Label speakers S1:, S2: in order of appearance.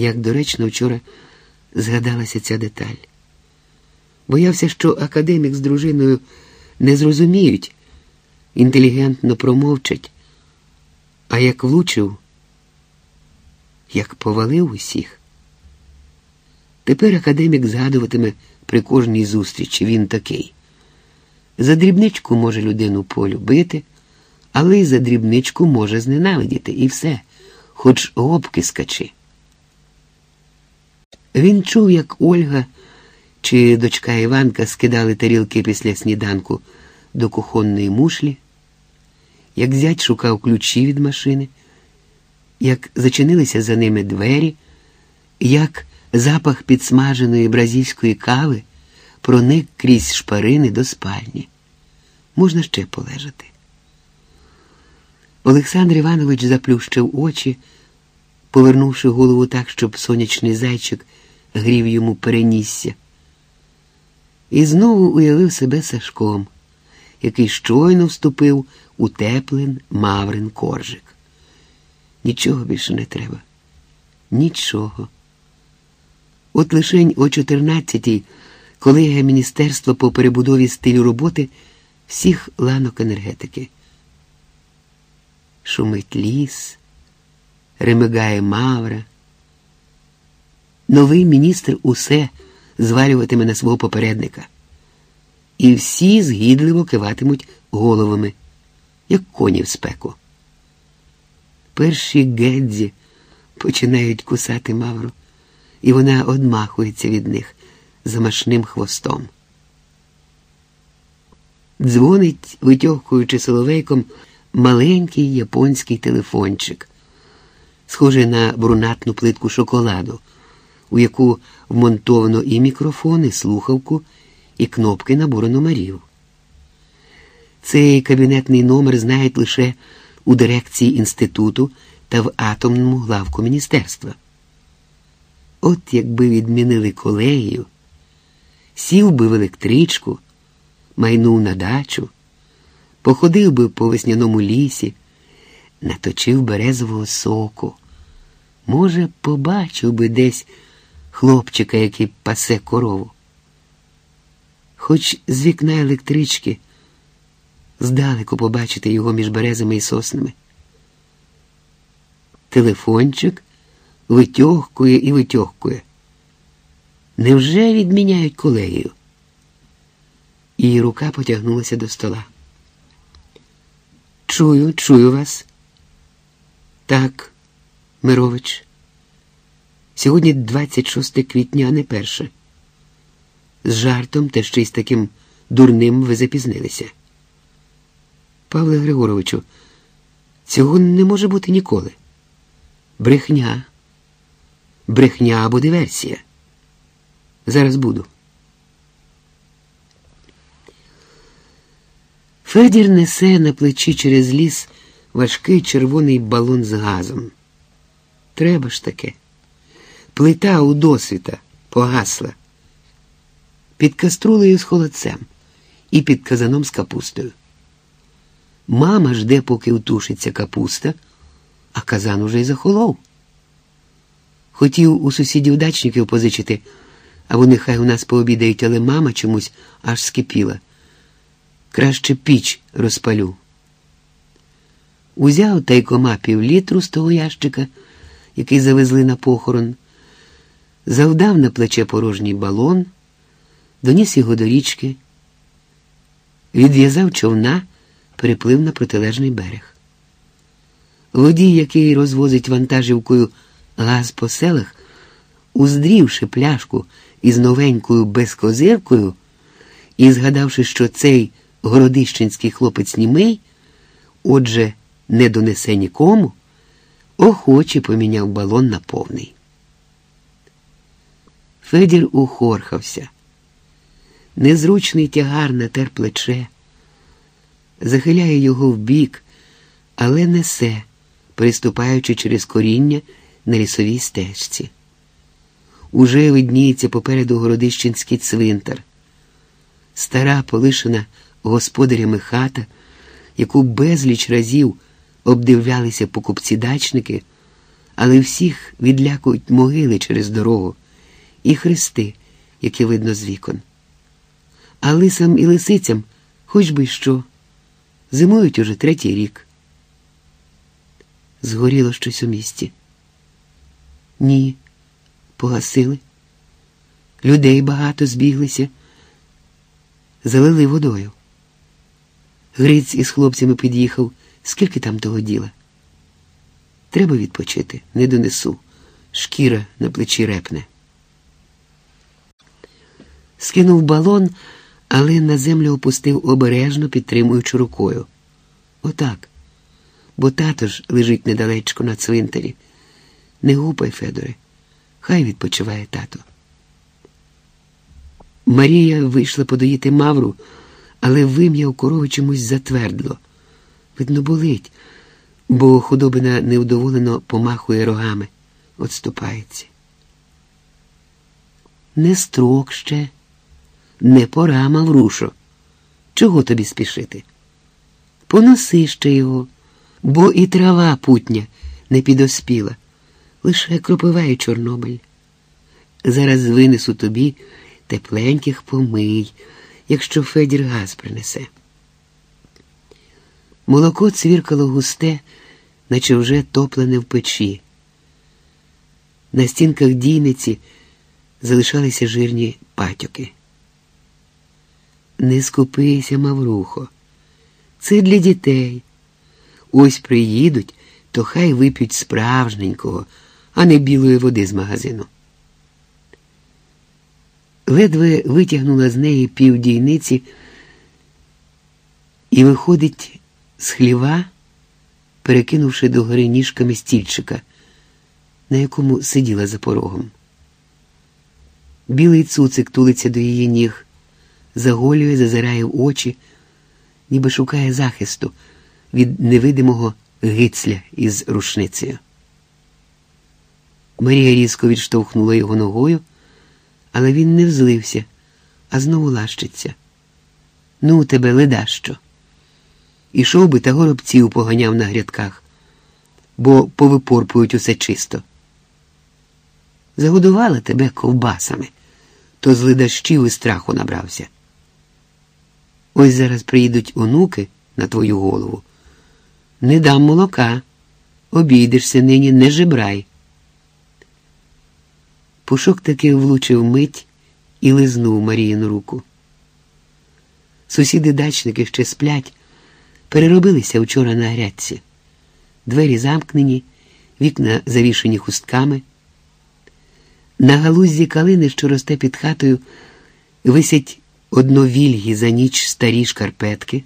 S1: Як доречно вчора згадалася ця деталь. Боявся, що академік з дружиною не зрозуміють, інтелігентно промовчать, а як влучив, як повалив усіх. Тепер академік згадуватиме при кожній зустрічі він такий. За дрібничку може людину полюбити, але й за дрібничку може зненавидіти і все, хоч гопки скачи. Він чув, як Ольга чи дочка Іванка скидали тарілки після сніданку до кухонної мушлі, як зять шукав ключі від машини, як зачинилися за ними двері, як запах підсмаженої бразильської кави проник крізь шпарини до спальні. Можна ще полежати. Олександр Іванович заплющив очі, повернувши голову так, щоб сонячний зайчик грів йому перенісся. І знову уявив себе Сашком, який щойно вступив у теплин Маврин коржик. Нічого більше не треба. Нічого. От лишень о 14-й колегія Міністерства по перебудові стилю роботи всіх ланок енергетики. Шумить ліс, ремигає Мавра. Новий міністр усе звалюватиме на свого попередника. І всі згідливо киватимуть головами, як коні в спеку. Перші гедзі починають кусати Мавру, і вона одмахується від них замашним хвостом. Дзвонить, витьохуючи соловейком, маленький японський телефончик, схожий на брунатну плитку шоколаду, у яку вмонтовано і мікрофон, і слухавку, і кнопки набору номерів. Цей кабінетний номер знають лише у дирекції інституту та в атомному главку міністерства. От якби відмінили колегію, сів би в електричку, майнув на дачу, походив би по весняному лісі, наточив березового соку. Може, побачив би десь хлопчика, який пасе корову. Хоч з вікна електрички здалеку побачити його між березами і соснами. Телефончик витьохкує і витьохкує. Невже відміняють колегію? Її рука потягнулася до стола. Чую, чую вас. Так, Мирович. Сьогодні 26 квітня, а не перше. З жартом та ще й з таким дурним ви запізнилися. Павле Григоровичу, цього не може бути ніколи. Брехня, брехня або диверсія. Зараз буду. Федір несе на плечі через ліс важкий червоний балон з газом. Треба ж таке. Плита у досвіта погасла. Під каструлею з холодцем і під казаном з капустою. Мама жде, поки утушиться капуста, а казан уже й захолов. Хотів у сусідів дачників позичити, а вони хай у нас пообідають, але мама чомусь аж скипіла. Краще піч розпалю. Узяв тайкома півлітру з того ящика, який завезли на похорон, завдав на плече порожній балон, доніс його до річки, відв'язав човна, переплив на протилежний берег. Водій, який розвозить вантажівкою газ по селах, уздрівши пляшку із новенькою безкозиркою і згадавши, що цей городищенський хлопець німий, отже, не донесе нікому, охоче поміняв балон на повний. Федір ухорхався. Незручний тягар натер плече, захиляє його вбік, але несе, приступаючи через коріння на лісовій стежці. Уже видніється попереду Городищенський цвинтар, стара полишена господарями хата, яку безліч разів обдивлялися покупці дачники, але всіх відлякують могили через дорогу і хрести, які видно з вікон. А лисам і лисицям хоч би що, зимують уже третій рік. Згоріло щось у місті. Ні, погасили. Людей багато збіглися, залили водою. Гриць із хлопцями під'їхав, скільки там того діла. Треба відпочити, не донесу. Шкіра на плечі репне. Скинув балон, але на землю опустив обережно, підтримуючи рукою. Отак. Бо тато ж лежить недалечко на цвинтарі. Не гупай, Федоре, хай відпочиває тато. Марія вийшла подоїти Мавру, але вим'я у корови чомусь затвердило. Видно, болить, бо худобина невдоволено помахує рогами, отступається. Не строк ще, не пора, Маврушо. Чого тобі спішити? Поноси ще його, бо і трава путня не підоспіла, лише кропиває Чорнобиль. Зараз винесу тобі тепленьких помий, якщо Федір газ принесе. Молоко цвіркало густе, наче вже топлене в печі. На стінках дійниці залишалися жирні патьоки. Не скупися, Маврухо, це для дітей. Ось приїдуть, то хай вип'ють справжненького, а не білої води з магазину. Ледве витягнула з неї півдійниці і виходить з хліва, перекинувши догори ніжками стільчика, на якому сиділа за порогом. Білий цуцик тулиться до її ніг, заголює, зазирає в очі, ніби шукає захисту від невидимого гицля із рушницею. Марія різко відштовхнула його ногою, але він не взлився, а знову лащиться. Ну, тебе ледащо. Ішов би та горобців поганяв на грядках, бо повипорпують усе чисто. Загодувала тебе ковбасами, то з ледащів і страху набрався. Ось зараз приїдуть онуки на твою голову. Не дам молока, обійдешся нині, не жебрай. Пушок таки влучив мить і лизнув Маріїну руку. Сусіди дачники ще сплять, переробилися вчора на грядці. Двері замкнені, вікна завішені хустками. На галузі калини, що росте під хатою, висять одновільгі за ніч старі шкарпетки.